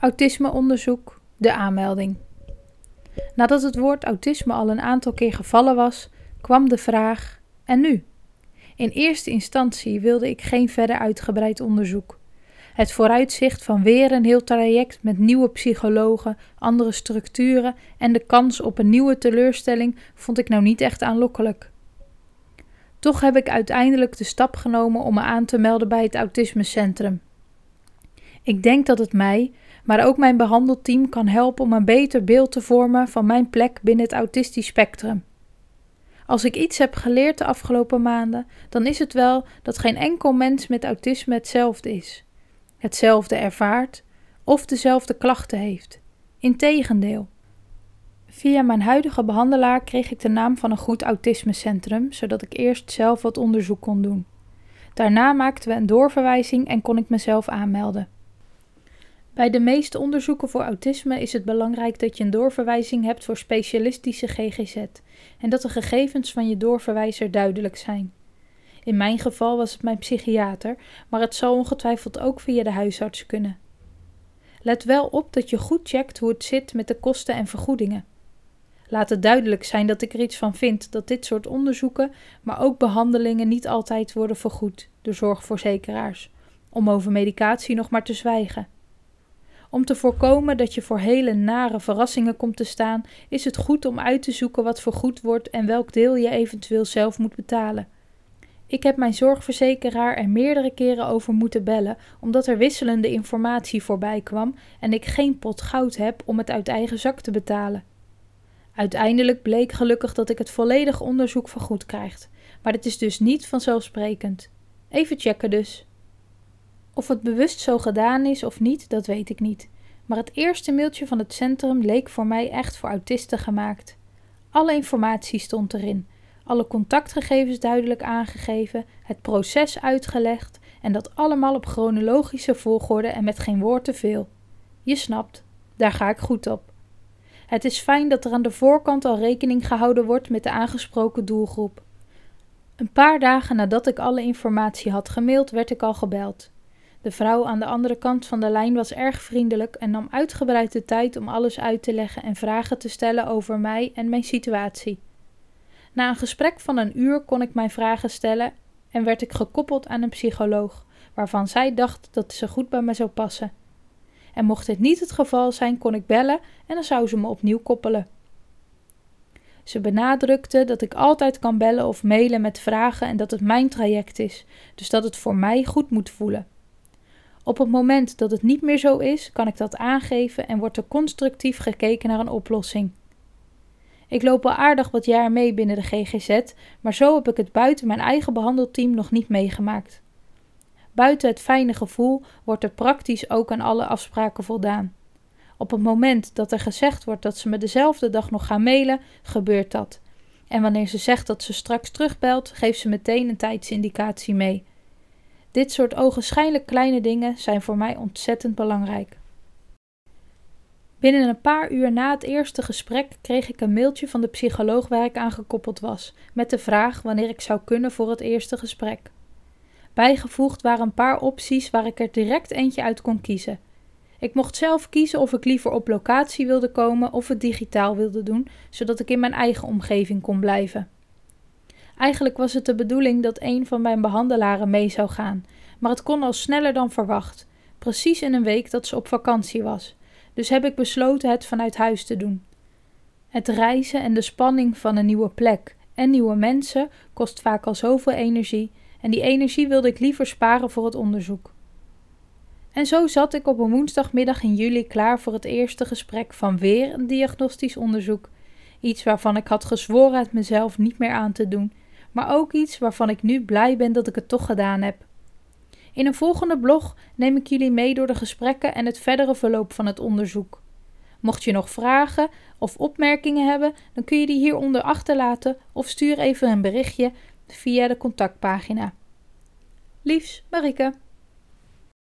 Autismeonderzoek, de aanmelding. Nadat het woord autisme al een aantal keer gevallen was, kwam de vraag: en nu? In eerste instantie wilde ik geen verder uitgebreid onderzoek. Het vooruitzicht van weer een heel traject met nieuwe psychologen, andere structuren en de kans op een nieuwe teleurstelling vond ik nou niet echt aanlokkelijk. Toch heb ik uiteindelijk de stap genomen om me aan te melden bij het autismecentrum. Ik denk dat het mij, maar ook mijn behandelteam kan helpen om een beter beeld te vormen van mijn plek binnen het autistisch spectrum. Als ik iets heb geleerd de afgelopen maanden, dan is het wel dat geen enkel mens met autisme hetzelfde is, hetzelfde ervaart of dezelfde klachten heeft. Integendeel. Via mijn huidige behandelaar kreeg ik de naam van een goed autismecentrum, zodat ik eerst zelf wat onderzoek kon doen. Daarna maakten we een doorverwijzing en kon ik mezelf aanmelden. Bij de meeste onderzoeken voor autisme is het belangrijk dat je een doorverwijzing hebt voor specialistische GGZ en dat de gegevens van je doorverwijzer duidelijk zijn. In mijn geval was het mijn psychiater, maar het zal ongetwijfeld ook via de huisarts kunnen. Let wel op dat je goed checkt hoe het zit met de kosten en vergoedingen. Laat het duidelijk zijn dat ik er iets van vind dat dit soort onderzoeken, maar ook behandelingen niet altijd worden vergoed door zorgverzekeraars, om over medicatie nog maar te zwijgen. Om te voorkomen dat je voor hele nare verrassingen komt te staan, is het goed om uit te zoeken wat vergoed wordt en welk deel je eventueel zelf moet betalen. Ik heb mijn zorgverzekeraar er meerdere keren over moeten bellen, omdat er wisselende informatie voorbij kwam en ik geen pot goud heb om het uit eigen zak te betalen. Uiteindelijk bleek gelukkig dat ik het volledige onderzoek vergoed krijg, maar dit is dus niet vanzelfsprekend. Even checken dus. Of het bewust zo gedaan is of niet, dat weet ik niet. Maar het eerste mailtje van het centrum leek voor mij echt voor autisten gemaakt. Alle informatie stond erin, alle contactgegevens duidelijk aangegeven, het proces uitgelegd en dat allemaal op chronologische volgorde en met geen woord te veel. Je snapt, daar ga ik goed op. Het is fijn dat er aan de voorkant al rekening gehouden wordt met de aangesproken doelgroep. Een paar dagen nadat ik alle informatie had gemaild, werd ik al gebeld. De vrouw aan de andere kant van de lijn was erg vriendelijk en nam uitgebreid de tijd om alles uit te leggen en vragen te stellen over mij en mijn situatie. Na een gesprek van een uur kon ik mijn vragen stellen en werd ik gekoppeld aan een psycholoog, waarvan zij dacht dat ze goed bij me zou passen. En mocht dit niet het geval zijn, kon ik bellen en dan zou ze me opnieuw koppelen. Ze benadrukte dat ik altijd kan bellen of mailen met vragen en dat het mijn traject is, dus dat het voor mij goed moet voelen. Op het moment dat het niet meer zo is, kan ik dat aangeven en wordt er constructief gekeken naar een oplossing. Ik loop al aardig wat jaar mee binnen de GGZ, maar zo heb ik het buiten mijn eigen behandelteam nog niet meegemaakt. Buiten het fijne gevoel wordt er praktisch ook aan alle afspraken voldaan. Op het moment dat er gezegd wordt dat ze me dezelfde dag nog gaan mailen, gebeurt dat. En wanneer ze zegt dat ze straks terugbelt, geeft ze meteen een tijdsindicatie mee. Dit soort ogenschijnlijk kleine dingen zijn voor mij ontzettend belangrijk. Binnen een paar uur na het eerste gesprek kreeg ik een mailtje van de psycholoog waar ik aan gekoppeld was, met de vraag wanneer ik zou kunnen voor het eerste gesprek. Bijgevoegd waren een paar opties waar ik er direct eentje uit kon kiezen. Ik mocht zelf kiezen of ik liever op locatie wilde komen of het digitaal wilde doen, zodat ik in mijn eigen omgeving kon blijven. Eigenlijk was het de bedoeling dat een van mijn behandelaren mee zou gaan, maar het kon al sneller dan verwacht, precies in een week dat ze op vakantie was. Dus heb ik besloten het vanuit huis te doen. Het reizen en de spanning van een nieuwe plek en nieuwe mensen kost vaak al zoveel energie en die energie wilde ik liever sparen voor het onderzoek. En zo zat ik op een woensdagmiddag in juli klaar voor het eerste gesprek van weer een diagnostisch onderzoek. Iets waarvan ik had gezworen het mezelf niet meer aan te doen maar ook iets waarvan ik nu blij ben dat ik het toch gedaan heb. In een volgende blog neem ik jullie mee door de gesprekken en het verdere verloop van het onderzoek. Mocht je nog vragen of opmerkingen hebben, dan kun je die hieronder achterlaten of stuur even een berichtje via de contactpagina. Liefs, Marike.